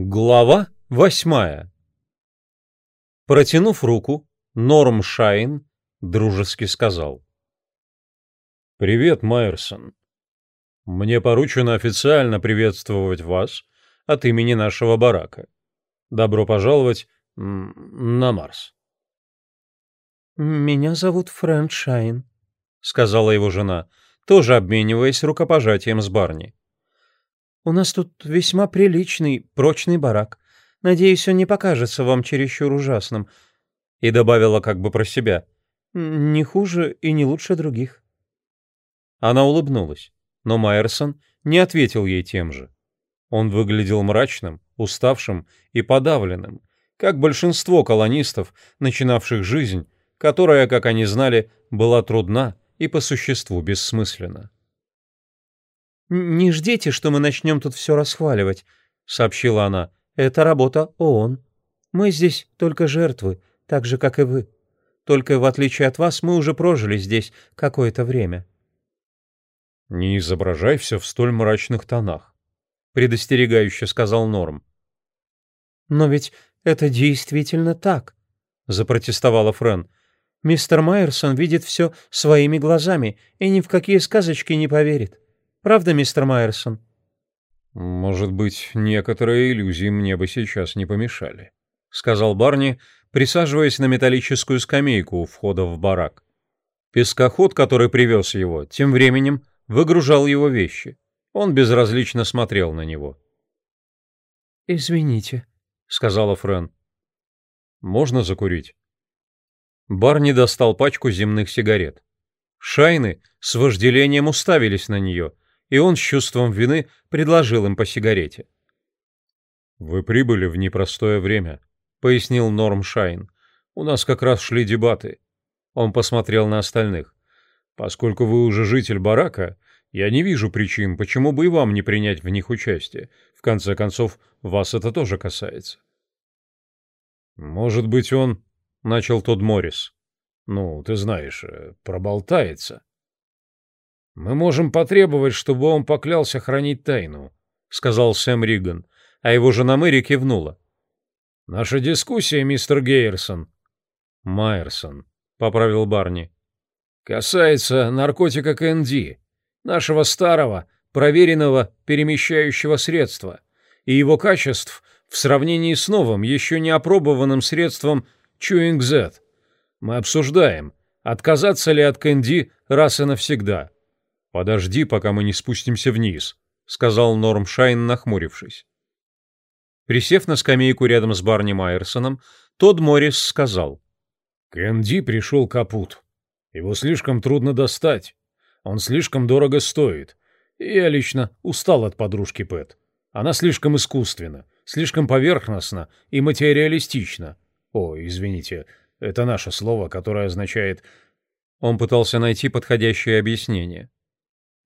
Глава восьмая Протянув руку, Норм Шайн дружески сказал. «Привет, Майерсон. Мне поручено официально приветствовать вас от имени нашего барака. Добро пожаловать на Марс». «Меня зовут Фрэнд Шайн», — сказала его жена, тоже обмениваясь рукопожатием с Барни. У нас тут весьма приличный, прочный барак. Надеюсь, он не покажется вам чересчур ужасным». И добавила как бы про себя. «Не хуже и не лучше других». Она улыбнулась, но Майерсон не ответил ей тем же. Он выглядел мрачным, уставшим и подавленным, как большинство колонистов, начинавших жизнь, которая, как они знали, была трудна и по существу бессмысленна. «Не ждите, что мы начнем тут все расхваливать», — сообщила она. «Это работа ООН. Мы здесь только жертвы, так же, как и вы. Только в отличие от вас мы уже прожили здесь какое-то время». «Не изображай все в столь мрачных тонах», — предостерегающе сказал Норм. «Но ведь это действительно так», — запротестовала Френ. «Мистер Майерсон видит все своими глазами и ни в какие сказочки не поверит. Правда, мистер Майерсон?» «Может быть, некоторые иллюзии мне бы сейчас не помешали», — сказал Барни, присаживаясь на металлическую скамейку у входа в барак. Пескоход, который привез его, тем временем выгружал его вещи. Он безразлично смотрел на него. «Извините», — сказала Френ. «Можно закурить?» Барни достал пачку земных сигарет. Шайны с вожделением уставились на нее — и он с чувством вины предложил им по сигарете. «Вы прибыли в непростое время», — пояснил Норм Шайн. «У нас как раз шли дебаты». Он посмотрел на остальных. «Поскольку вы уже житель барака, я не вижу причин, почему бы и вам не принять в них участие. В конце концов, вас это тоже касается». «Может быть, он...» — начал тот Моррис. «Ну, ты знаешь, э, проболтается». «Мы можем потребовать, чтобы он поклялся хранить тайну», — сказал Сэм Риган, а его жена Мэри кивнула. «Наша дискуссия, мистер Гейерсон...» «Майерсон», — поправил Барни. «Касается наркотика КНД, нашего старого, проверенного перемещающего средства и его качеств в сравнении с новым, еще не опробованным средством Z. Мы обсуждаем, отказаться ли от КНД раз и навсегда». «Подожди, пока мы не спустимся вниз», — сказал Норм Шайн, нахмурившись. Присев на скамейку рядом с Барни Майерсоном, Тодд Моррис сказал. «Кэнди пришел капут. Его слишком трудно достать. Он слишком дорого стоит. И я лично устал от подружки Пэт. Она слишком искусственна, слишком поверхностна и материалистична. О, извините, это наше слово, которое означает... Он пытался найти подходящее объяснение.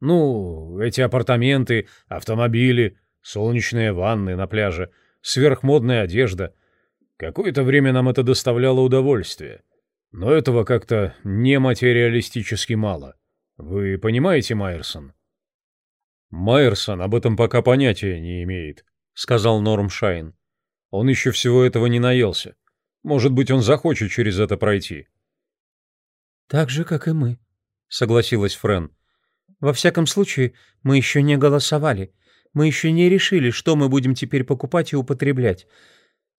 Ну, эти апартаменты, автомобили, солнечные ванны на пляже, сверхмодная одежда. Какое-то время нам это доставляло удовольствие. Но этого как-то нематериалистически мало. Вы понимаете, Майерсон? Майерсон об этом пока понятия не имеет, сказал Норм Шайн. Он еще всего этого не наелся. Может быть, он захочет через это пройти. Так же, как и мы, согласилась Френ. Во всяком случае, мы еще не голосовали. Мы еще не решили, что мы будем теперь покупать и употреблять.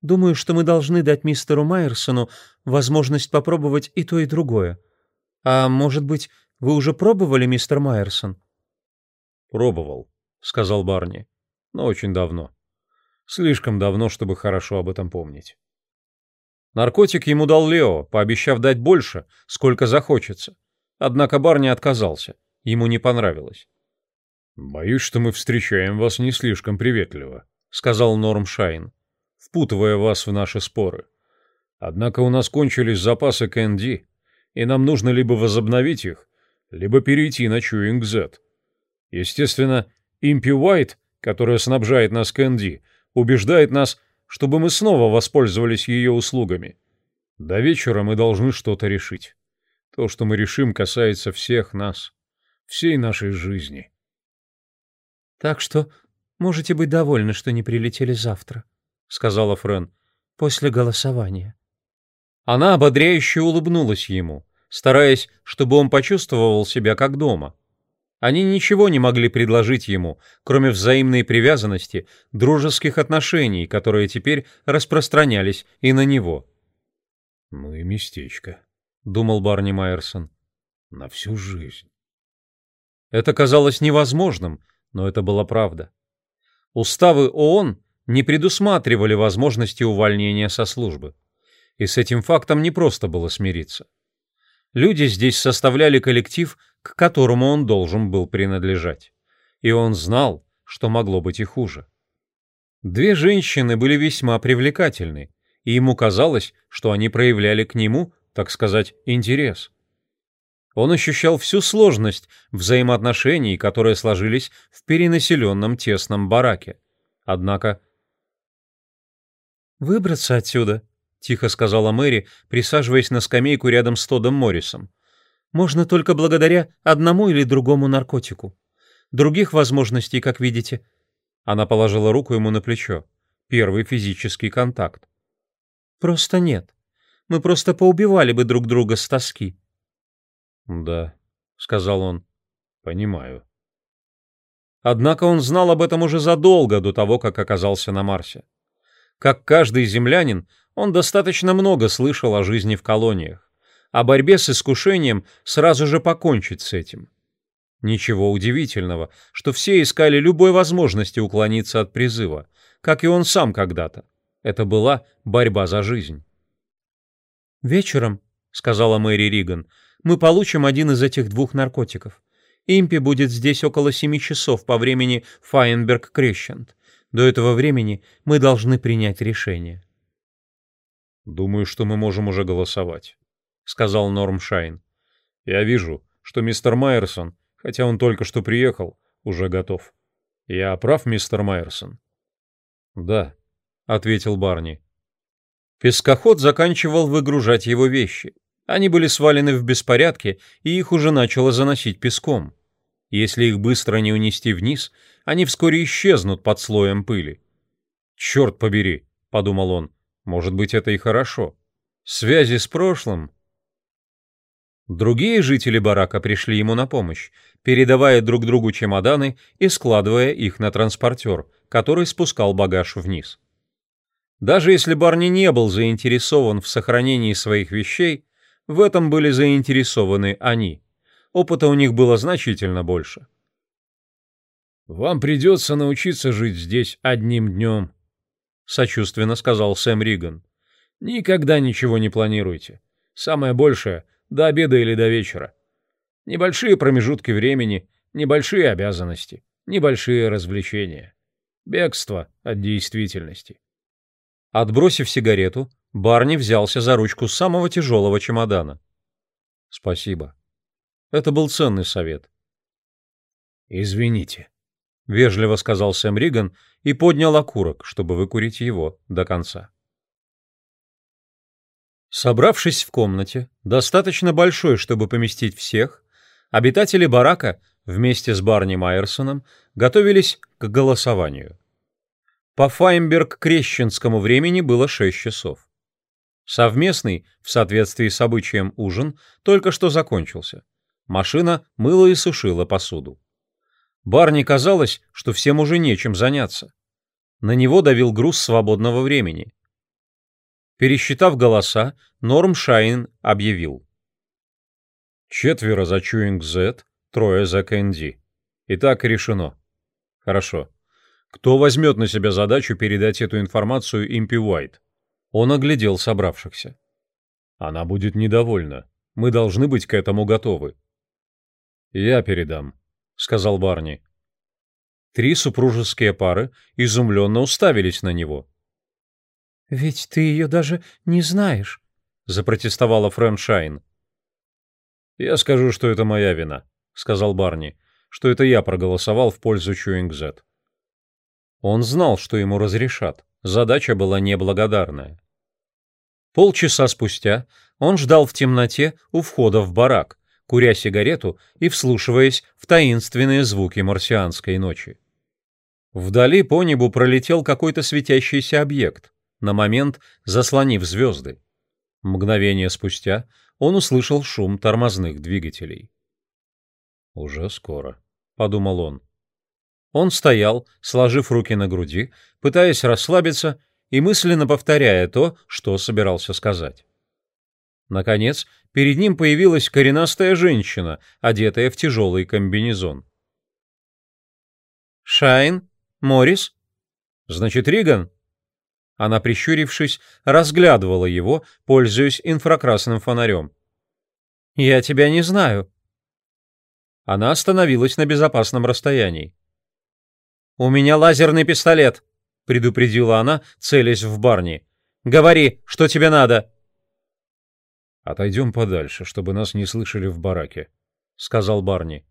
Думаю, что мы должны дать мистеру Майерсону возможность попробовать и то, и другое. А может быть, вы уже пробовали, мистер Майерсон? Пробовал, сказал Барни. Но очень давно. Слишком давно, чтобы хорошо об этом помнить. Наркотик ему дал Лео, пообещав дать больше, сколько захочется. Однако Барни отказался. Ему не понравилось. «Боюсь, что мы встречаем вас не слишком приветливо», — сказал Норм Шайн, впутывая вас в наши споры. «Однако у нас кончились запасы КНД, и нам нужно либо возобновить их, либо перейти на Чуинг Z. Естественно, Импи Уайт, которая снабжает нас КНД, убеждает нас, чтобы мы снова воспользовались ее услугами. До вечера мы должны что-то решить. То, что мы решим, касается всех нас» всей нашей жизни. Так что можете быть довольны, что не прилетели завтра, — сказала Френ, — «после голосования». Она ободряюще улыбнулась ему, стараясь, чтобы он почувствовал себя как дома. Они ничего не могли предложить ему, кроме взаимной привязанности, дружеских отношений, которые теперь распространялись и на него. «Ну и местечко», — думал Барни Майерсон. «На всю жизнь». Это казалось невозможным, но это была правда. Уставы ООН не предусматривали возможности увольнения со службы. И с этим фактом не просто было смириться. Люди здесь составляли коллектив, к которому он должен был принадлежать. И он знал, что могло быть и хуже. Две женщины были весьма привлекательны, и ему казалось, что они проявляли к нему, так сказать, интерес. Он ощущал всю сложность взаимоотношений, которые сложились в перенаселенном тесном бараке. Однако... «Выбраться отсюда», — тихо сказала Мэри, присаживаясь на скамейку рядом с Тодом Моррисом. «Можно только благодаря одному или другому наркотику. Других возможностей, как видите». Она положила руку ему на плечо. Первый физический контакт. «Просто нет. Мы просто поубивали бы друг друга с тоски». «Да», — сказал он, — «понимаю». Однако он знал об этом уже задолго до того, как оказался на Марсе. Как каждый землянин, он достаточно много слышал о жизни в колониях, о борьбе с искушением сразу же покончить с этим. Ничего удивительного, что все искали любой возможности уклониться от призыва, как и он сам когда-то. Это была борьба за жизнь. «Вечером», — сказала Мэри Риган, — «мы получим один из этих двух наркотиков. Импи будет здесь около семи часов по времени Файенберг-Крещент. До этого времени мы должны принять решение». «Думаю, что мы можем уже голосовать», — сказал Норм Шайн. «Я вижу, что мистер Майерсон, хотя он только что приехал, уже готов. Я прав, мистер Майерсон?» «Да», — ответил Барни. Пескоход заканчивал выгружать его вещи. Они были свалены в беспорядке, и их уже начало заносить песком. Если их быстро не унести вниз, они вскоре исчезнут под слоем пыли. «Черт побери», — подумал он, — «может быть, это и хорошо. Связи с прошлым...» Другие жители барака пришли ему на помощь, передавая друг другу чемоданы и складывая их на транспортер, который спускал багаж вниз. Даже если Барни не был заинтересован в сохранении своих вещей, в этом были заинтересованы они. Опыта у них было значительно больше. «Вам придется научиться жить здесь одним днем», — сочувственно сказал Сэм Риган. «Никогда ничего не планируйте. Самое большее — до обеда или до вечера. Небольшие промежутки времени, небольшие обязанности, небольшие развлечения. Бегство от действительности». Отбросив сигарету, Барни взялся за ручку самого тяжелого чемодана. «Спасибо. Это был ценный совет». «Извините», — вежливо сказал Сэм Риган и поднял окурок, чтобы выкурить его до конца. Собравшись в комнате, достаточно большой, чтобы поместить всех, обитатели барака вместе с Барни Майерсоном готовились к голосованию. По Файнберг-Крещенскому времени было 6 часов. Совместный, в соответствии с обычаем, ужин только что закончился. Машина мыла и сушила посуду. Барни казалось, что всем уже нечем заняться. На него давил груз свободного времени. Пересчитав голоса, Норм Шайн объявил. Четверо за Чуинг Z, трое за Кэнди. Итак, решено. Хорошо. Кто возьмет на себя задачу передать эту информацию Импи Уайт? Он оглядел собравшихся. Она будет недовольна. Мы должны быть к этому готовы. Я передам, сказал Барни. Три супружеские пары изумленно уставились на него. «Ведь ты ее даже не знаешь», — запротестовала Фрэн Шайн. «Я скажу, что это моя вина», — сказал Барни, — «что это я проголосовал в пользу Чуингзет». Он знал, что ему разрешат. Задача была неблагодарная. Полчаса спустя он ждал в темноте у входа в барак, куря сигарету и вслушиваясь в таинственные звуки марсианской ночи. Вдали по небу пролетел какой-то светящийся объект, на момент заслонив звезды. Мгновение спустя он услышал шум тормозных двигателей. «Уже скоро», — подумал он. Он стоял, сложив руки на груди, пытаясь расслабиться и мысленно повторяя то, что собирался сказать. Наконец, перед ним появилась коренастая женщина, одетая в тяжелый комбинезон. «Шайн? Моррис?» «Значит, Риган?» Она, прищурившись, разглядывала его, пользуясь инфракрасным фонарем. «Я тебя не знаю». Она остановилась на безопасном расстоянии. «У меня лазерный пистолет», — предупредила она, целясь в Барни. «Говори, что тебе надо». «Отойдем подальше, чтобы нас не слышали в бараке», — сказал Барни.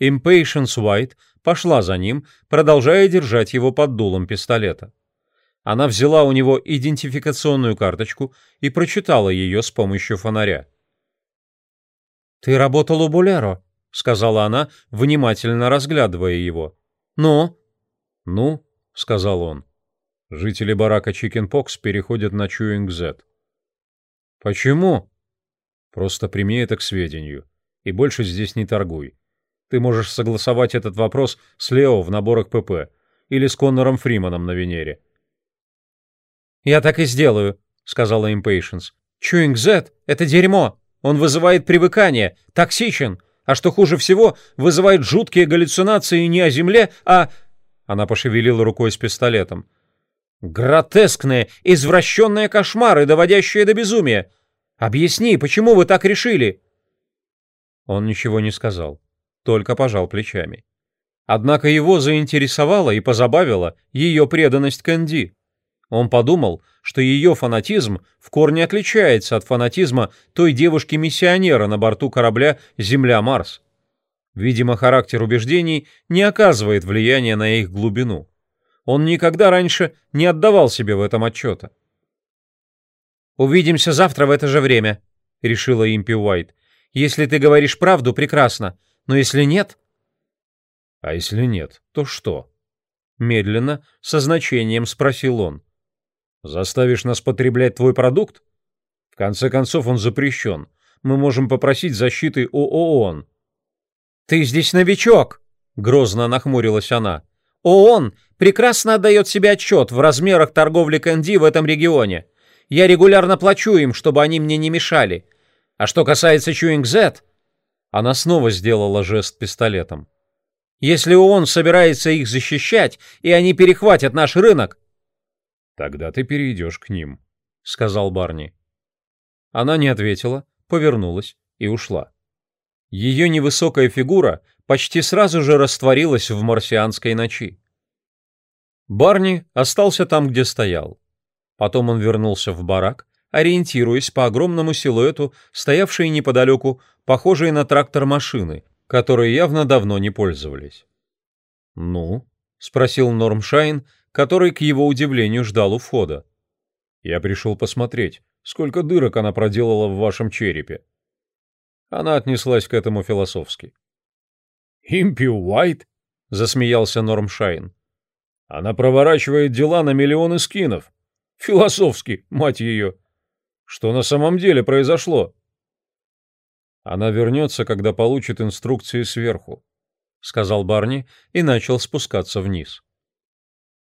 Impatience White пошла за ним, продолжая держать его под дулом пистолета. Она взяла у него идентификационную карточку и прочитала ее с помощью фонаря. «Ты работал у Булеро», — сказала она, внимательно разглядывая его. «Ну?» «Ну», — сказал он. «Жители барака Чикенпокс переходят на Чуинг-Зет». «Почему?» «Просто прими это к сведению. И больше здесь не торгуй. Ты можешь согласовать этот вопрос с Лео в наборах ПП или с Коннором Фриманом на Венере». «Я так и сделаю», — сказала Impatience. «Чуинг-Зет — это дерьмо. Он вызывает привыкание, токсичен, а что хуже всего, вызывает жуткие галлюцинации не о Земле, а...» Она пошевелила рукой с пистолетом. «Гротескные, извращенные кошмары, доводящие до безумия. Объясни, почему вы так решили?» Он ничего не сказал, только пожал плечами. Однако его заинтересовала и позабавила ее преданность Кэнди. Он подумал, что ее фанатизм в корне отличается от фанатизма той девушки-миссионера на борту корабля «Земля-Марс». Видимо, характер убеждений не оказывает влияния на их глубину. Он никогда раньше не отдавал себе в этом отчета. «Увидимся завтра в это же время», — решила Импи Уайт. «Если ты говоришь правду, прекрасно, но если нет...» «А если нет, то что?» Медленно, со значением спросил он. Заставишь нас потреблять твой продукт? В конце концов, он запрещен. Мы можем попросить защиты у ООН. Ты здесь новичок, грозно нахмурилась она. ООН прекрасно отдает себе отчет в размерах торговли Кэнди в этом регионе. Я регулярно плачу им, чтобы они мне не мешали. А что касается Чуинг Z, она снова сделала жест пистолетом. Если ООН собирается их защищать, и они перехватят наш рынок, «Тогда ты перейдешь к ним», — сказал Барни. Она не ответила, повернулась и ушла. Ее невысокая фигура почти сразу же растворилась в марсианской ночи. Барни остался там, где стоял. Потом он вернулся в барак, ориентируясь по огромному силуэту, стоявшей неподалеку, похожей на трактор машины, которой явно давно не пользовались. «Ну?» — спросил Нормшайн, который, к его удивлению, ждал у входа. «Я пришел посмотреть, сколько дырок она проделала в вашем черепе». Она отнеслась к этому философски. «Импи Уайт?» — засмеялся Нормшайн. «Она проворачивает дела на миллионы скинов. Философски, мать ее. Что на самом деле произошло?» «Она вернется, когда получит инструкции сверху», — сказал Барни и начал спускаться вниз.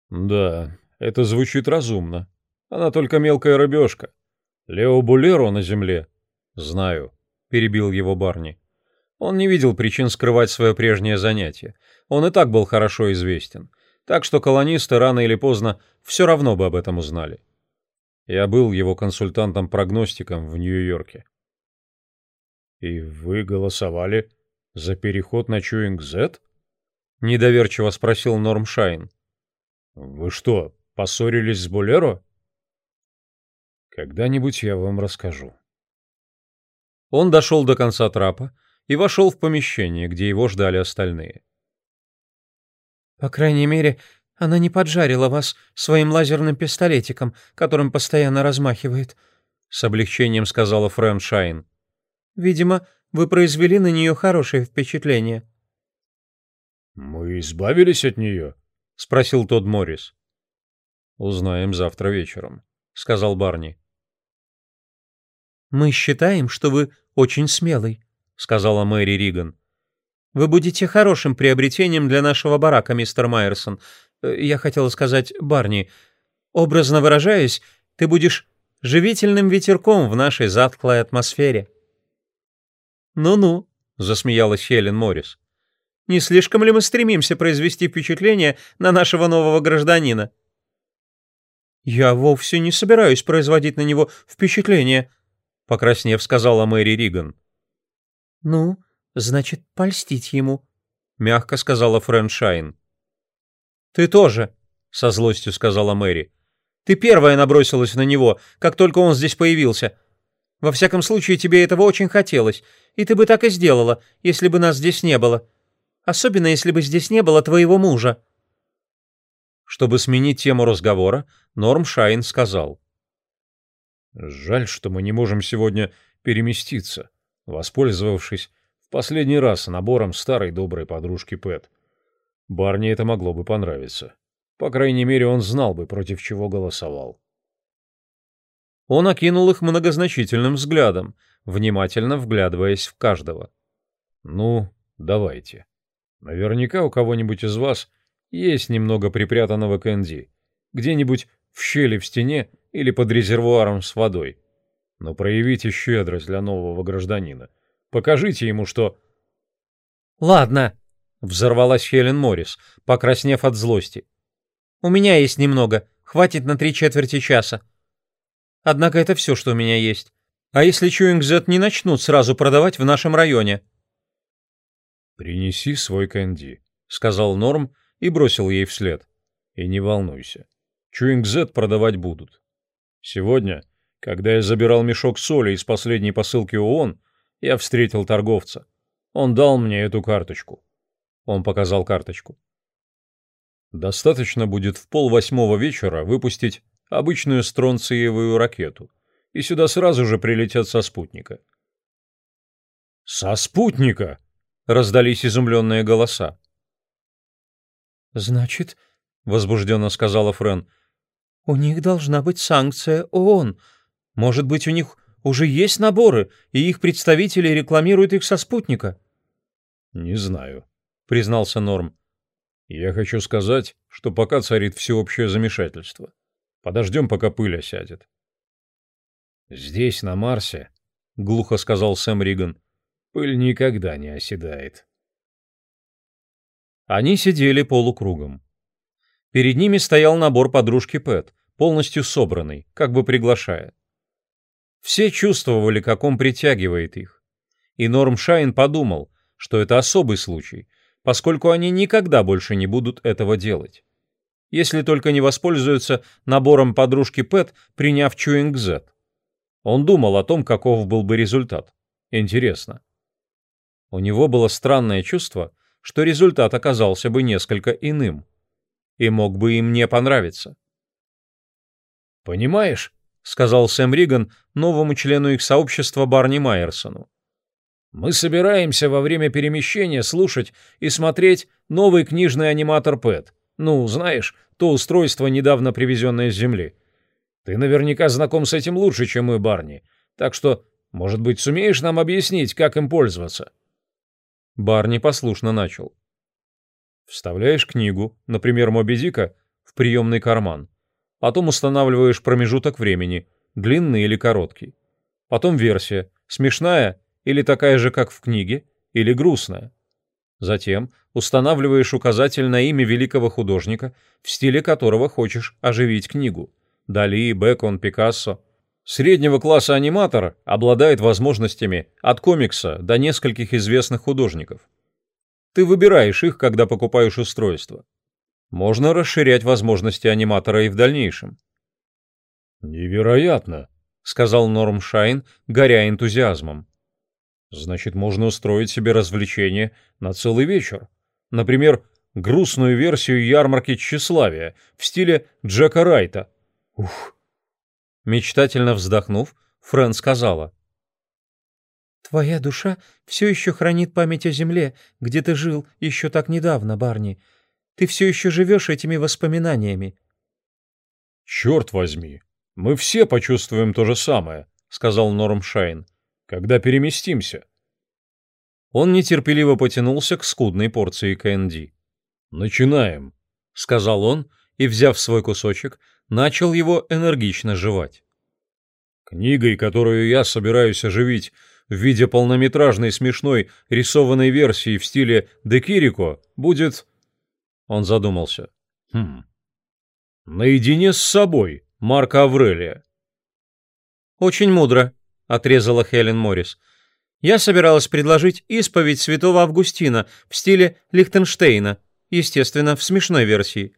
Да, это звучит разумно. Она только мелкая рыбешка. Лео Булеро на земле. Знаю, перебил его Барни. Он не видел причин скрывать свое прежнее занятие. Он и так был хорошо известен. Так что колонисты рано или поздно все равно бы об этом узнали. Я был его консультантом-прогностиком в Нью-Йорке. «И вы голосовали за переход на Чуинг-Зет?» — недоверчиво спросил Норм Шайн. «Вы что, поссорились с Болеро?» «Когда-нибудь я вам расскажу». Он дошел до конца трапа и вошел в помещение, где его ждали остальные. «По крайней мере, она не поджарила вас своим лазерным пистолетиком, которым постоянно размахивает», — с облегчением сказала Фрэн Шайн. «Видимо, вы произвели на нее хорошее впечатление». Мы избавились от нее? Спросил тот Моррис. Узнаем завтра вечером, сказал Барни. Мы считаем, что вы очень смелый, сказала Мэри Риган. Вы будете хорошим приобретением для нашего барака, мистер Майерсон. Э, я хотела сказать Барни. Образно выражаясь, ты будешь живительным ветерком в нашей затклой атмосфере. «Ну-ну», — засмеялась Хелен Моррис. «Не слишком ли мы стремимся произвести впечатление на нашего нового гражданина?» «Я вовсе не собираюсь производить на него впечатление», — покраснев, сказала Мэри Риган. «Ну, значит, польстить ему», — мягко сказала Фрэн Шайн. «Ты тоже», — со злостью сказала Мэри. «Ты первая набросилась на него, как только он здесь появился. Во всяком случае, тебе этого очень хотелось, и ты бы так и сделала, если бы нас здесь не было. Особенно, если бы здесь не было твоего мужа». Чтобы сменить тему разговора, Норм Шайн сказал. «Жаль, что мы не можем сегодня переместиться, воспользовавшись в последний раз набором старой доброй подружки Пэт. Барни это могло бы понравиться. По крайней мере, он знал бы, против чего голосовал». Он окинул их многозначительным взглядом, внимательно вглядываясь в каждого. «Ну, давайте. Наверняка у кого-нибудь из вас есть немного припрятанного кэнди. Где-нибудь в щели в стене или под резервуаром с водой. Но проявите щедрость для нового гражданина. Покажите ему, что...» «Ладно», — взорвалась Хелен Моррис, покраснев от злости. «У меня есть немного. Хватит на три четверти часа. Однако это все, что у меня есть. А если Чуингзет не начнут сразу продавать в нашем районе?» «Принеси свой кэнди», — сказал Норм и бросил ей вслед. «И не волнуйся. Чуингзет продавать будут. Сегодня, когда я забирал мешок соли из последней посылки ООН, я встретил торговца. Он дал мне эту карточку». Он показал карточку. «Достаточно будет в полвосьмого вечера выпустить обычную стронциевую ракету, и сюда сразу же прилетят со спутника. «Со спутника!» — раздались изумленные голоса. «Значит, — возбужденно сказала Френ, — у них должна быть санкция ООН. Может быть, у них уже есть наборы, и их представители рекламируют их со спутника?» «Не знаю», — признался Норм. «Я хочу сказать, что пока царит всеобщее замешательство. Подождем, пока пыль осядет. Здесь, на Марсе, — глухо сказал Сэм Риган, — пыль никогда не оседает. Они сидели полукругом. Перед ними стоял набор подружки Пэт, полностью собранный, как бы приглашая. Все чувствовали, как он притягивает их. И Норм Шайн подумал, что это особый случай, поскольку они никогда больше не будут этого делать если только не воспользуются набором подружки Пэт, приняв Чуинг Зет. Он думал о том, каков был бы результат. Интересно. У него было странное чувство, что результат оказался бы несколько иным. И мог бы им не понравиться. «Понимаешь», — сказал Сэм Риган новому члену их сообщества Барни Майерсону, «мы собираемся во время перемещения слушать и смотреть новый книжный аниматор Пэт, ну, знаешь, то устройство, недавно привезенное с Земли. Ты наверняка знаком с этим лучше, чем мы, Барни. Так что, может быть, сумеешь нам объяснить, как им пользоваться?» Барни послушно начал. Вставляешь книгу, например, Моби Дика, в приемный карман. Потом устанавливаешь промежуток времени, длинный или короткий. Потом версия, смешная или такая же, как в книге, или грустная. Затем устанавливаешь указатель на имя великого художника, в стиле которого хочешь оживить книгу. Дали, Бекон, Пикассо. Среднего класса аниматор обладает возможностями от комикса до нескольких известных художников. Ты выбираешь их, когда покупаешь устройство. Можно расширять возможности аниматора и в дальнейшем. «Невероятно», — сказал Норм Шайн, горя энтузиазмом. Значит, можно устроить себе развлечение на целый вечер. Например, грустную версию ярмарки тщеславия в стиле Джека Райта. Ух. Мечтательно вздохнув, Фрэн сказала. Твоя душа все еще хранит память о земле, где ты жил еще так недавно, Барни. Ты все еще живешь этими воспоминаниями. Черт возьми, мы все почувствуем то же самое, сказал Норм Шайн, когда переместимся. Он нетерпеливо потянулся к скудной порции КНД. «Начинаем», — сказал он, и, взяв свой кусочек, начал его энергично жевать. «Книгой, которую я собираюсь оживить в виде полнометражной смешной рисованной версии в стиле Де Кирико будет... Он задумался. Хм. Наедине с собой, Марка Аврелия. Очень мудро, отрезала Хелен Моррис. Я собиралась предложить исповедь святого Августина в стиле Лихтенштейна, естественно, в смешной версии.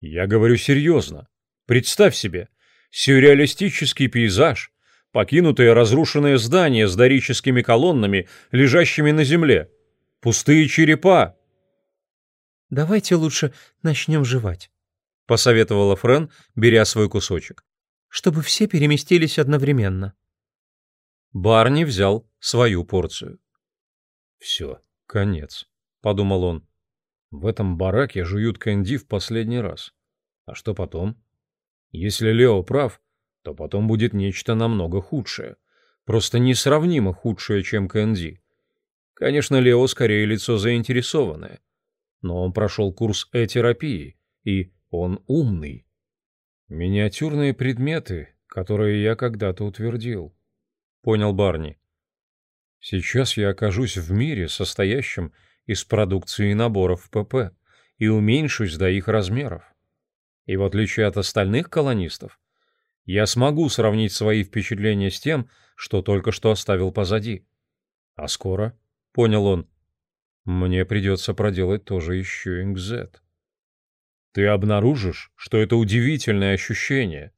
Я говорю серьезно. Представь себе, сюрреалистический пейзаж, покинутые разрушенные здания с дорическими колоннами, лежащими на земле, пустые черепа. «Давайте лучше начнем жевать», — посоветовала Френ, беря свой кусочек, «чтобы все переместились одновременно». Барни взял свою порцию. «Все, конец», — подумал он. «В этом бараке жуют кэнди в последний раз. А что потом? Если Лео прав, то потом будет нечто намного худшее. Просто несравнимо худшее, чем Кэнди. Конечно, Лео скорее лицо заинтересованное. Но он прошел курс э-терапии, и он умный. Миниатюрные предметы, которые я когда-то утвердил. Понял Барни. Сейчас я окажусь в мире, состоящем из продукции наборов ПП, и уменьшусь до их размеров. И в отличие от остальных колонистов, я смогу сравнить свои впечатления с тем, что только что оставил позади. А скоро, понял он, мне придется проделать тоже еще Ингзет. Ты обнаружишь, что это удивительное ощущение,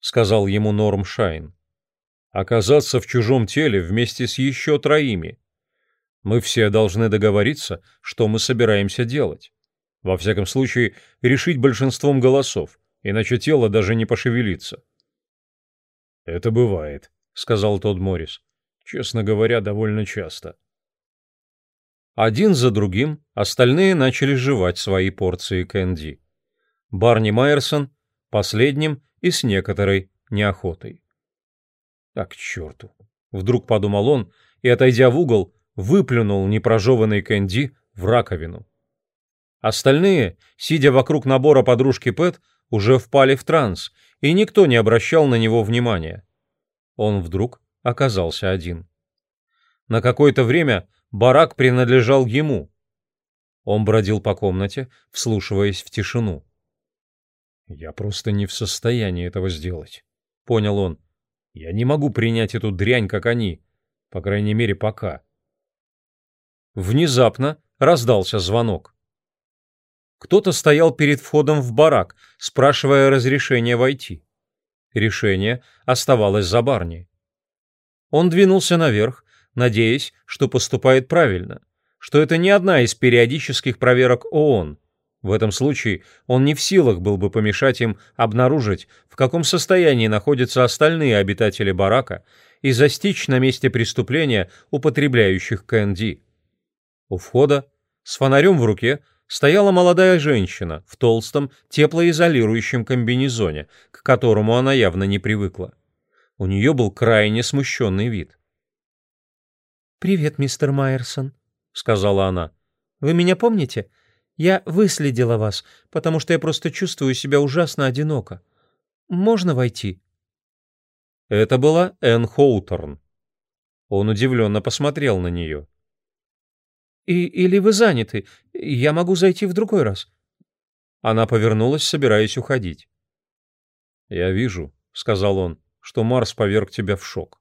сказал ему Норм Шайн. Оказаться в чужом теле вместе с еще троими. Мы все должны договориться, что мы собираемся делать. Во всяком случае, решить большинством голосов, иначе тело даже не пошевелится. «Это бывает», — сказал Тодд Моррис. «Честно говоря, довольно часто». Один за другим остальные начали жевать свои порции кэнди. Барни Майерсон последним и с некоторой неохотой. «Так, черту!» — вдруг подумал он и, отойдя в угол, выплюнул непрожеванный кэнди в раковину. Остальные, сидя вокруг набора подружки Пэт, уже впали в транс, и никто не обращал на него внимания. Он вдруг оказался один. На какое-то время барак принадлежал ему. Он бродил по комнате, вслушиваясь в тишину. «Я просто не в состоянии этого сделать», — понял он. «Я не могу принять эту дрянь, как они, по крайней мере, пока». Внезапно раздался звонок. Кто-то стоял перед входом в барак, спрашивая разрешения войти. Решение оставалось за Барни. Он двинулся наверх, надеясь, что поступает правильно, что это не одна из периодических проверок ООН. В этом случае он не в силах был бы помешать им обнаружить, в каком состоянии находятся остальные обитатели барака и застичь на месте преступления употребляющих КНД. У входа, с фонарем в руке, стояла молодая женщина в толстом теплоизолирующем комбинезоне, к которому она явно не привыкла. У нее был крайне смущенный вид. «Привет, мистер Майерсон», — сказала она. «Вы меня помните? Я выследила вас, потому что я просто чувствую себя ужасно одиноко. Можно войти?» Это была Энн Хоуторн. Он удивленно посмотрел на нее. И, или вы заняты? Я могу зайти в другой раз». Она повернулась, собираясь уходить. «Я вижу», — сказал он, — «что Марс поверг тебя в шок».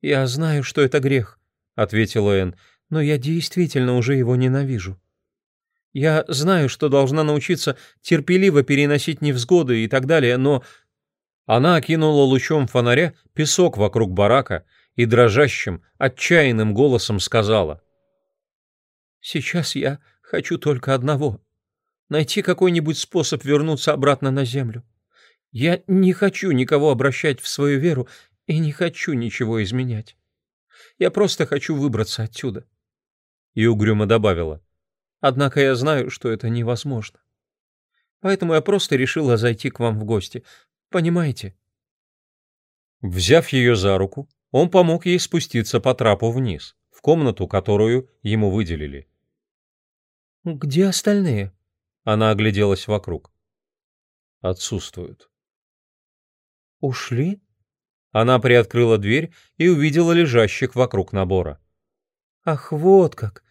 «Я знаю, что это грех», — ответила Энн, — «но я действительно уже его ненавижу. Я знаю, что должна научиться терпеливо переносить невзгоды и так далее, но...» Она окинула лучом фонаря песок вокруг барака и дрожащим, отчаянным голосом сказала — Сейчас я хочу только одного — найти какой-нибудь способ вернуться обратно на землю. Я не хочу никого обращать в свою веру и не хочу ничего изменять. Я просто хочу выбраться отсюда. И угрюмо добавила. Однако я знаю, что это невозможно. Поэтому я просто решила зайти к вам в гости. Понимаете? Взяв ее за руку, он помог ей спуститься по трапу вниз, в комнату, которую ему выделили. «Где остальные?» Она огляделась вокруг. «Отсутствуют». «Ушли?» Она приоткрыла дверь и увидела лежащих вокруг набора. «Ах, вот как!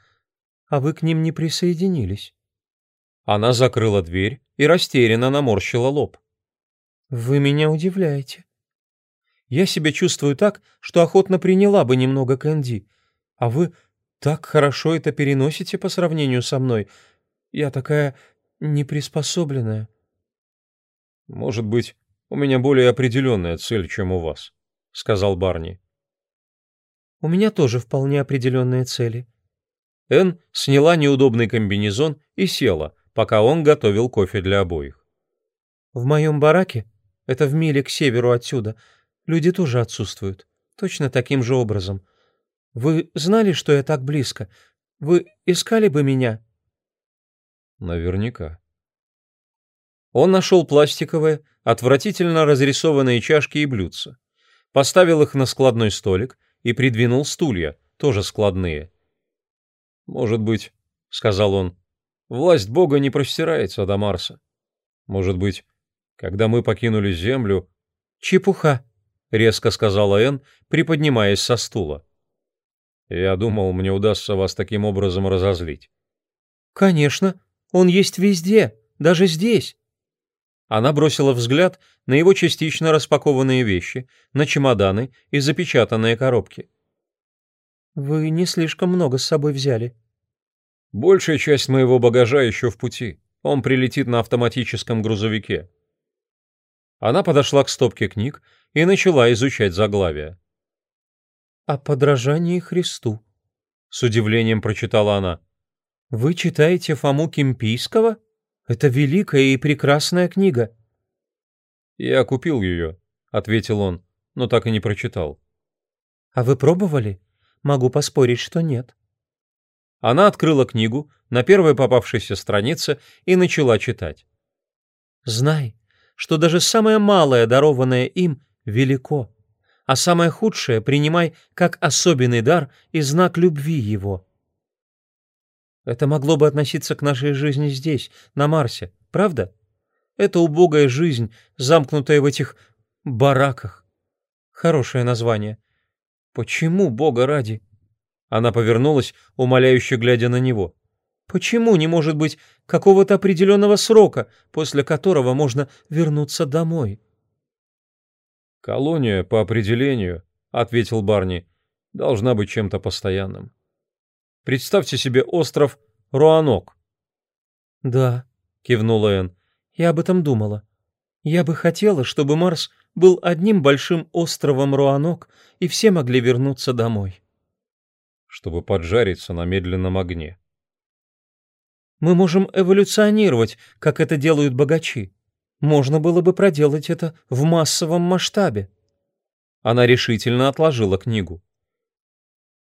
А вы к ним не присоединились?» Она закрыла дверь и растерянно наморщила лоб. «Вы меня удивляете. Я себя чувствую так, что охотно приняла бы немного Кэнди, а вы так хорошо это переносите по сравнению со мной. Я такая неприспособленная». «Может быть, у меня более определенная цель, чем у вас», — сказал Барни. «У меня тоже вполне определенные цели». Энн сняла неудобный комбинезон и села, пока он готовил кофе для обоих. «В моем бараке, это в миле к северу отсюда, люди тоже отсутствуют, точно таким же образом. Вы знали, что я так близко? Вы искали бы меня?» «Наверняка», он нашел пластиковые, отвратительно разрисованные чашки и блюдца, поставил их на складной столик и придвинул стулья, тоже складные. «Может быть, — сказал он, — власть Бога не простирается до Марса. Может быть, когда мы покинули Землю...» «Чепуха!» — резко сказала Энн, приподнимаясь со стула. «Я думал, мне удастся вас таким образом разозлить». «Конечно, он есть везде, даже здесь. Она бросила взгляд на его частично распакованные вещи, на чемоданы и запечатанные коробки. «Вы не слишком много с собой взяли». «Большая часть моего багажа еще в пути. Он прилетит на автоматическом грузовике». Она подошла к стопке книг и начала изучать заглавия. «О подражании Христу», — с удивлением прочитала она. «Вы читаете Фому Кимпийского?» Это великая и прекрасная книга. Я купил ее, ответил он, но так и не прочитал. А вы пробовали? Могу поспорить, что нет. Она открыла книгу на первой попавшейся странице и начала читать. Знай, что даже самое малое, дарованное им, велико, а самое худшее принимай как особенный дар и знак любви его. Это могло бы относиться к нашей жизни здесь, на Марсе, правда? Это убогая жизнь, замкнутая в этих бараках. Хорошее название. Почему, Бога ради? Она повернулась, умоляюще глядя на него. Почему не может быть какого-то определенного срока, после которого можно вернуться домой? «Колония, по определению», — ответил Барни, — «должна быть чем-то постоянным. Представьте себе остров Руанок. Да, кивнула Энн. Я об этом думала. Я бы хотела, чтобы Марс был одним большим островом Руанок, и все могли вернуться домой. Чтобы поджариться на медленном огне. Мы можем эволюционировать, как это делают богачи. Можно было бы проделать это в массовом масштабе. Она решительно отложила книгу.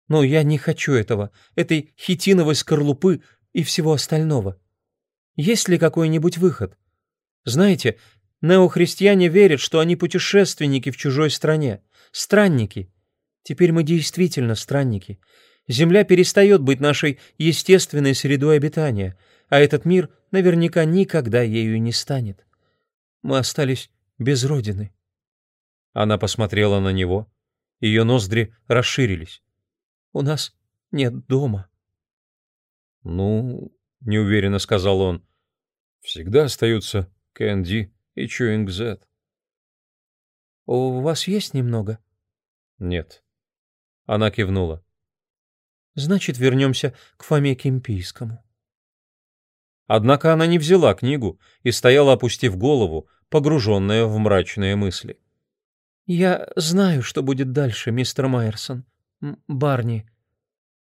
Но я не хочу этого, этой хитиновой скорлупы и всего остального. Есть ли какой-нибудь выход? Знаете, неохристиане верят, что они путешественники в чужой стране, странники. Теперь мы действительно странники. Земля перестает быть нашей естественной средой обитания, а этот мир наверняка никогда ею не станет. Мы остались без родины. Она посмотрела на него. Ее ноздри расширились. У нас нет дома». «Ну, — неуверенно сказал он, — всегда остаются Кэнди и Чуинг Зет». «У вас есть немного?» «Нет». Она кивнула. «Значит, вернемся к Фоме Кимпийскому». Однако она не взяла книгу и стояла, опустив голову, погруженная в мрачные мысли. «Я знаю, что будет дальше, мистер Майерсон», Барни.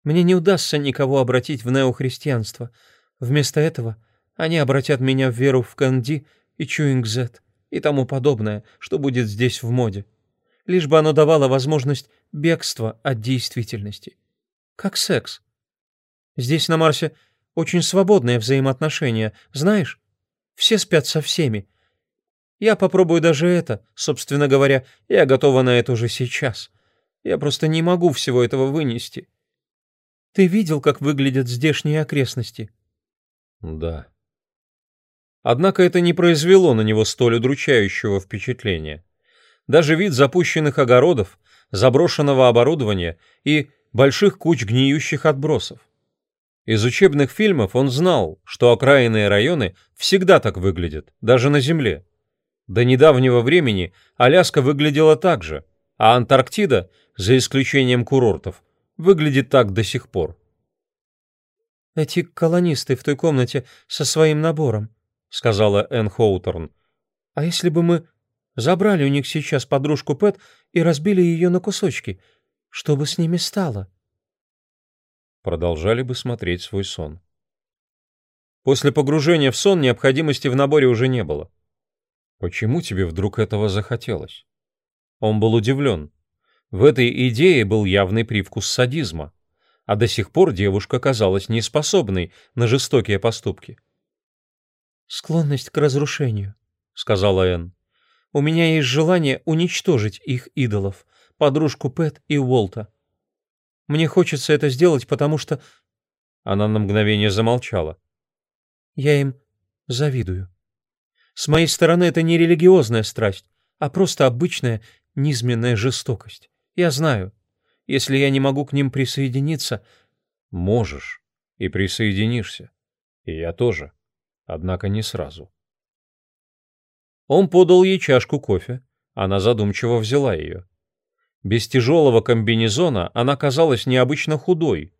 Мне не удастся никого обратить в неохристианство. Вместо этого они обратят меня в веру в Канди и Чуингзет и тому подобное, что будет здесь в моде. лишь бы оно давало возможность бегства от действительности. Как секс. Здесь, на Марсе, очень свободные взаимоотношения, знаешь? Все спят со всеми. Я попробую даже это, собственно говоря, я готова на это уже сейчас. Я просто не могу всего этого вынести. Ты видел, как выглядят здешние окрестности? Да. Однако это не произвело на него столь удручающего впечатления. Даже вид запущенных огородов, заброшенного оборудования и больших куч гниющих отбросов. Из учебных фильмов он знал, что окраинные районы всегда так выглядят, даже на Земле. До недавнего времени Аляска выглядела так же, а Антарктида, за исключением курортов, выглядит так до сих пор. «Эти колонисты в той комнате со своим набором», — сказала Энн Хоуторн. «А если бы мы забрали у них сейчас подружку Пэт и разбили ее на кусочки, что бы с ними стало?» Продолжали бы смотреть свой сон. После погружения в сон необходимости в наборе уже не было. Почему тебе вдруг этого захотелось? Он был удивлен. В этой идее был явный привкус садизма, а до сих пор девушка казалась неспособной на жестокие поступки. «Склонность к разрушению», — сказала Энн. «У меня есть желание уничтожить их идолов, подружку Пэт и Уолта. Мне хочется это сделать, потому что...» Она на мгновение замолчала. «Я им завидую. С моей стороны это не религиозная страсть, а просто обычная низменная жестокость. Я знаю, если я не могу к ним присоединиться... Можешь и присоединишься. И я тоже. Однако не сразу. Он подал ей чашку кофе. Она задумчиво взяла ее. Без тяжелого комбинезона она казалась необычно худой.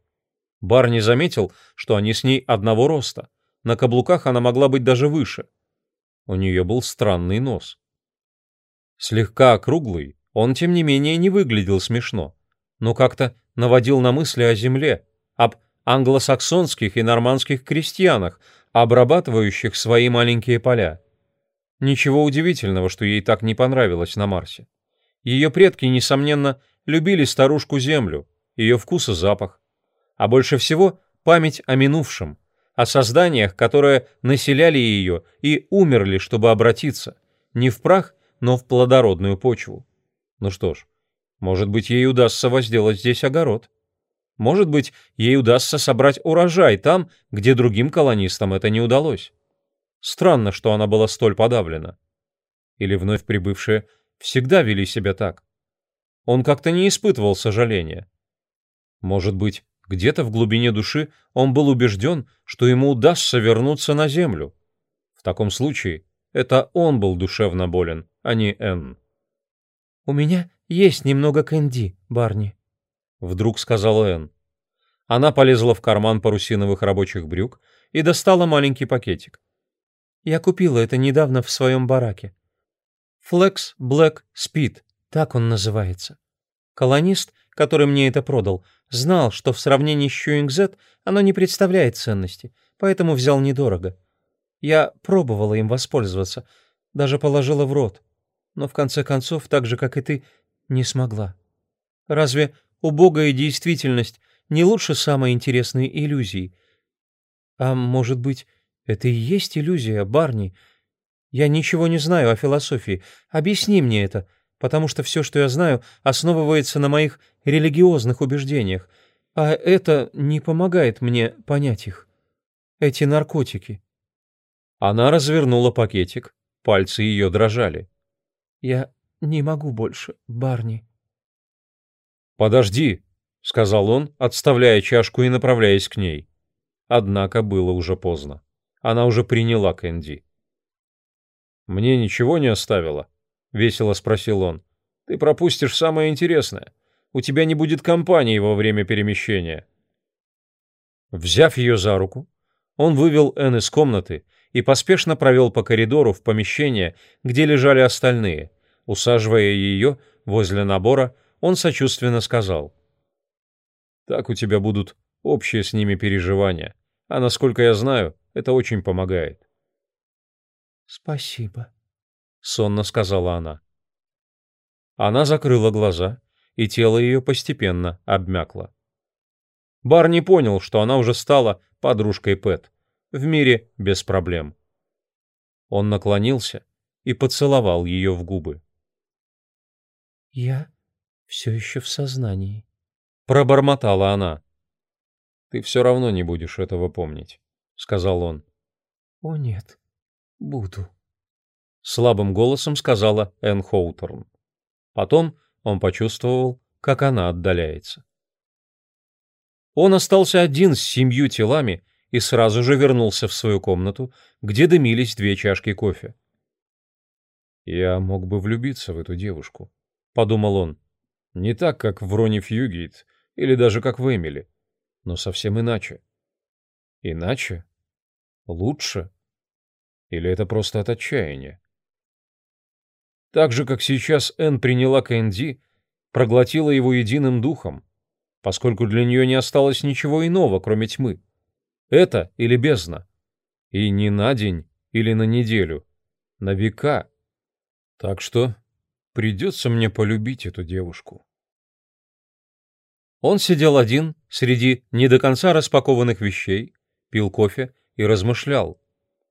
Барни заметил, что они с ней одного роста. На каблуках она могла быть даже выше. У нее был странный нос. Слегка округлый, он, тем не менее, не выглядел смешно, но как-то наводил на мысли о земле, об англосаксонских и нормандских крестьянах, обрабатывающих свои маленькие поля. Ничего удивительного, что ей так не понравилось на Марсе. Ее предки, несомненно, любили старушку-землю, ее вкус и запах. А больше всего память о минувшем, о созданиях, которые населяли ее и умерли, чтобы обратиться, не в прах, но в плодородную почву. Ну что ж, может быть, ей удастся возделать здесь огород. Может быть, ей удастся собрать урожай там, где другим колонистам это не удалось. Странно, что она была столь подавлена. Или вновь прибывшие всегда вели себя так. Он как-то не испытывал сожаления. Может быть, где-то в глубине души он был убежден, что ему удастся вернуться на землю. В таком случае это он был душевно болен, а не Энн. «У меня есть немного кэнди, Барни», — вдруг сказала Энн. Она полезла в карман парусиновых рабочих брюк и достала маленький пакетик. «Я купила это недавно в своем бараке. Flex Black Speed, так он называется. Колонист, который мне это продал, знал, что в сравнении с Chewing Z оно не представляет ценности, поэтому взял недорого. Я пробовала им воспользоваться, даже положила в рот, но в конце концов, так же, как и ты, не смогла. Разве убогая действительность не лучше самой интересной иллюзии? А может быть, это и есть иллюзия, Барни? Я ничего не знаю о философии. Объясни мне это, потому что все, что я знаю, основывается на моих религиозных убеждениях, а это не помогает мне понять их. Эти наркотики. Она развернула пакетик, пальцы ее дрожали. Я не могу больше, Барни. Подожди, сказал он, отставляя чашку и направляясь к ней. Однако было уже поздно. Она уже приняла Кэнди. Мне ничего не оставила? весело спросил он. Ты пропустишь самое интересное. У тебя не будет компании во время перемещения. Взяв ее за руку, он вывел Энн из комнаты и поспешно провел по коридору в помещение, где лежали остальные. Усаживая ее возле набора, он сочувственно сказал. «Так у тебя будут общие с ними переживания, а насколько я знаю, это очень помогает». «Спасибо», — сонно сказала она. Она закрыла глаза, и тело ее постепенно обмякло. Барни понял, что она уже стала подружкой Пэт. В мире без проблем. Он наклонился и поцеловал ее в губы. «Я все еще в сознании», — пробормотала она. «Ты все равно не будешь этого помнить», — сказал он. «О нет, буду», — слабым голосом сказала Энн Хоуторн. Потом он почувствовал, как она отдаляется. Он остался один с семью телами и сразу же вернулся в свою комнату, где дымились две чашки кофе. «Я мог бы влюбиться в эту девушку», — подумал он. «Не так, как в Рони Фьюгейт или даже как в Эмили, но совсем иначе». «Иначе? Лучше? Или это просто от отчаяния?» Так же, как сейчас Энн приняла Кэнди, проглотила его единым духом, поскольку для нее не осталось ничего иного, кроме тьмы. Это или бездна. И не на день или на неделю, на века. Так что придется мне полюбить эту девушку. Он сидел один среди не до конца распакованных вещей, пил кофе и размышлял,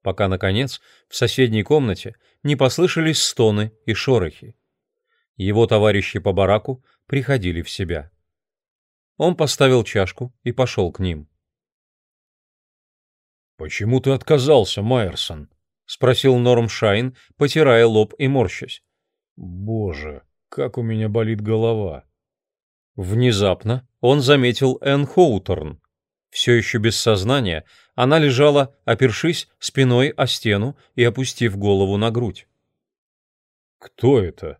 пока, наконец, в соседней комнате не послышались стоны и шорохи. Его товарищи по бараку приходили в себя. Он поставил чашку и пошел к ним. «Почему ты отказался, Майерсон?» — спросил Норм Шайн, потирая лоб и морщась. «Боже, как у меня болит голова!» Внезапно он заметил Энн Хоуторн. Все еще без сознания, она лежала, опершись спиной о стену и опустив голову на грудь. «Кто это?»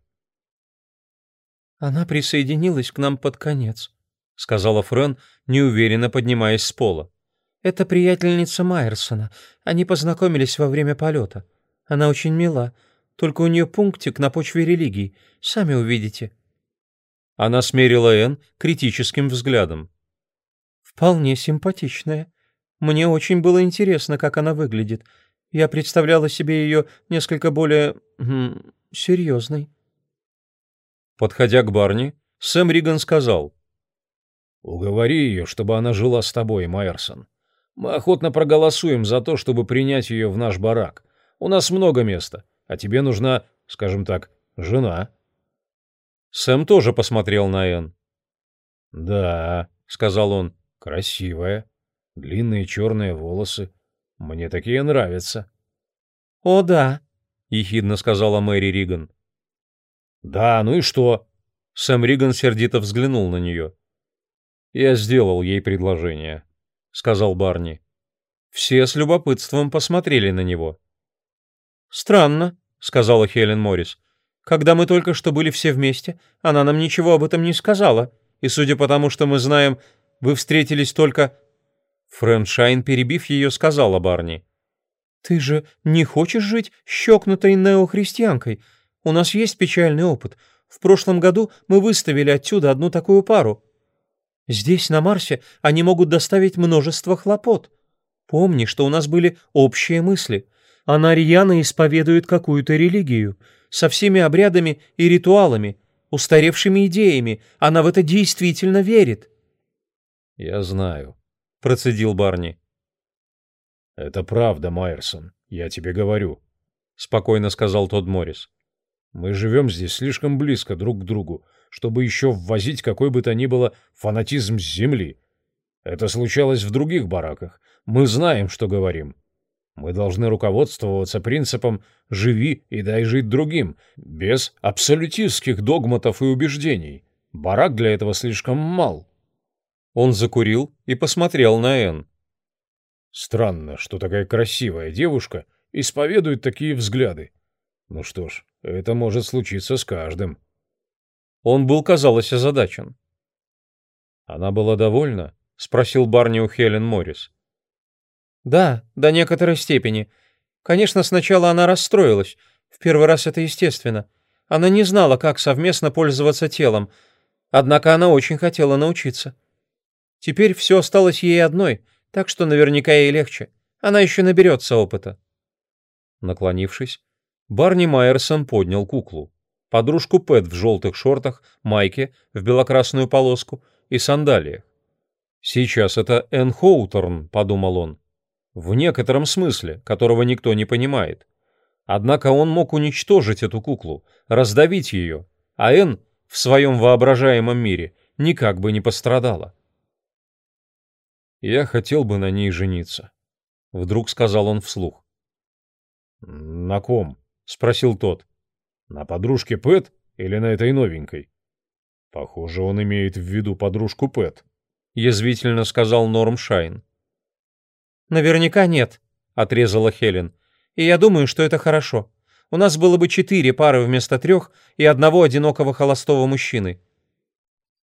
«Она присоединилась к нам под конец», — сказала Френ, неуверенно поднимаясь с пола. «Это приятельница Майерсона. Они познакомились во время полета. Она очень мила, только у нее пунктик на почве религии. Сами увидите». Она смерила Энн критическим взглядом. «Вполне симпатичная. Мне очень было интересно, как она выглядит. Я представляла себе ее несколько более... М, серьезной». Подходя к Барни, Сэм Риган сказал. «Уговори ее, чтобы она жила с тобой, Майерсон. Мы охотно проголосуем за то, чтобы принять ее в наш барак. У нас много места, а тебе нужна, скажем так, жена». Сэм тоже посмотрел на Энн. «Да», — сказал он, — «красивая. Длинные черные волосы. Мне такие нравятся». «О, да», — ехидно сказала Мэри Риган. «Да, ну и что?» Сэм Риган сердито взглянул на нее. «Я сделал ей предложение», — сказал Барни. Все с любопытством посмотрели на него. «Странно», — сказала Хелен Моррис. «Когда мы только что были все вместе, она нам ничего об этом не сказала, и, судя по тому, что мы знаем, вы встретились только...» Фрэншайн, перебив ее, сказала Барни. «Ты же не хочешь жить щекнутой неохристианкой? У нас есть печальный опыт. В прошлом году мы выставили отсюда одну такую пару. Здесь, на Марсе, они могут доставить множество хлопот. Помни, что у нас были общие мысли. Она рьяно исповедует какую-то религию, со всеми обрядами и ритуалами, устаревшими идеями. Она в это действительно верит. — Я знаю, — процедил Барни. — Это правда, Майерсон, я тебе говорю, — спокойно сказал Тодд Моррис. Мы живем здесь слишком близко друг к другу, чтобы еще ввозить какой бы то ни было фанатизм с земли. Это случалось в других бараках. Мы знаем, что говорим. Мы должны руководствоваться принципом «живи и дай жить другим», без абсолютистских догматов и убеждений. Барак для этого слишком мал. Он закурил и посмотрел на Энн. Странно, что такая красивая девушка исповедует такие взгляды. Ну что ж, это может случиться с каждым. Он был, казалось, озадачен. Она была довольна? спросил Барни у Хелен Моррис. Да, до некоторой степени. Конечно, сначала она расстроилась. В первый раз это естественно. Она не знала, как совместно пользоваться телом. Однако она очень хотела научиться. Теперь все осталось ей одной, так что наверняка ей легче. Она еще наберется опыта. Наклонившись, Барни Майерсон поднял куклу. Подружку Пэт в желтых шортах, майке в белокрасную полоску и сандалиях. «Сейчас это Энн Хоуторн», — подумал он. В некотором смысле, которого никто не понимает. Однако он мог уничтожить эту куклу, раздавить ее, а Энн в своем воображаемом мире никак бы не пострадала. «Я хотел бы на ней жениться», — вдруг сказал он вслух. «На ком?» — спросил тот. «На подружке Пэт или на этой новенькой?» «Похоже, он имеет в виду подружку Пэт», — язвительно сказал Норм Шайн. «Наверняка нет», — отрезала Хелен. «И я думаю, что это хорошо. У нас было бы четыре пары вместо трех и одного одинокого холостого мужчины».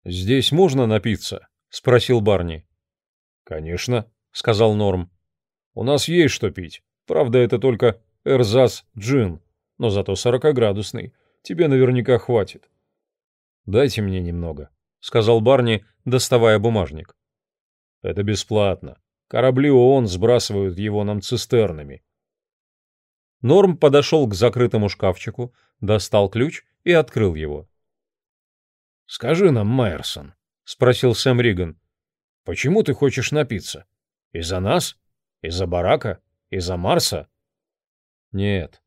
«Здесь можно напиться?» — спросил Барни. «Конечно», — сказал Норм. «У нас есть что пить. Правда, это только эрзас джин, но зато сорокоградусный. Тебе наверняка хватит». «Дайте мне немного», — сказал Барни, доставая бумажник. «Это бесплатно. Корабли ООН сбрасывают его нам цистернами. Норм подошел к закрытому шкафчику, достал ключ и открыл его. «Скажи нам, Майерсон», — спросил Сэм Риган, — «почему ты хочешь напиться? Из-за нас? Из-за барака? Из-за Марса?» «Нет».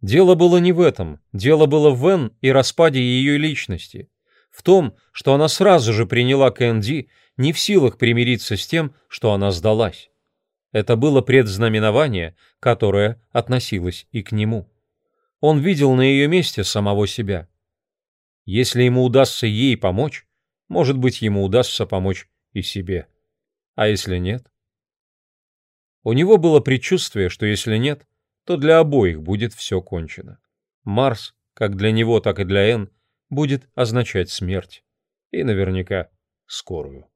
Дело было не в этом. Дело было в Вен и распаде ее личности. В том, что она сразу же приняла Кэнди не в силах примириться с тем, что она сдалась. Это было предзнаменование, которое относилось и к нему. Он видел на ее месте самого себя. Если ему удастся ей помочь, может быть, ему удастся помочь и себе. А если нет? У него было предчувствие, что если нет, то для обоих будет все кончено. Марс, как для него, так и для Энн, будет означать смерть. И наверняка скорую.